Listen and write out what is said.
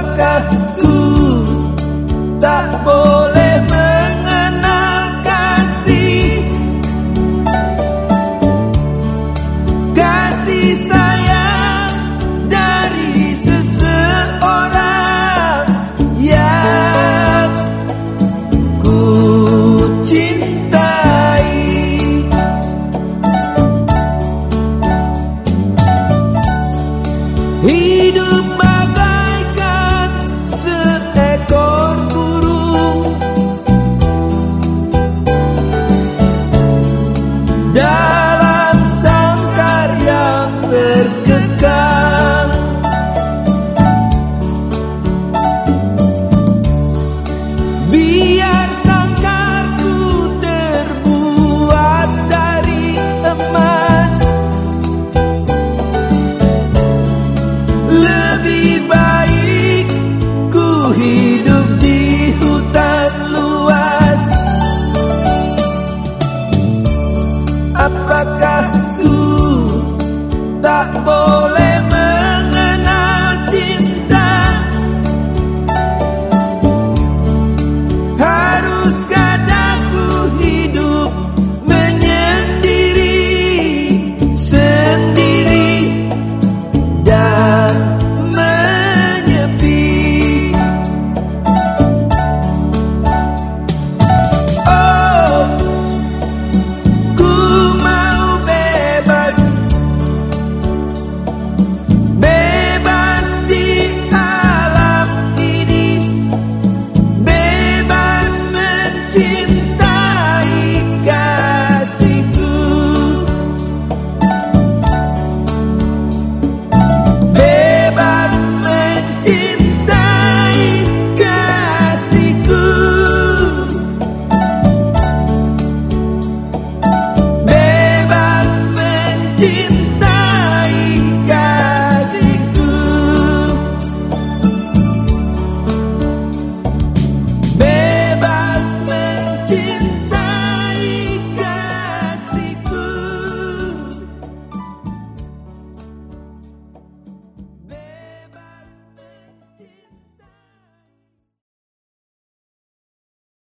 Apakah ku tak boleh mengenal kasih? Kasih sayang dari seseorang Yang ku cintai. Hidup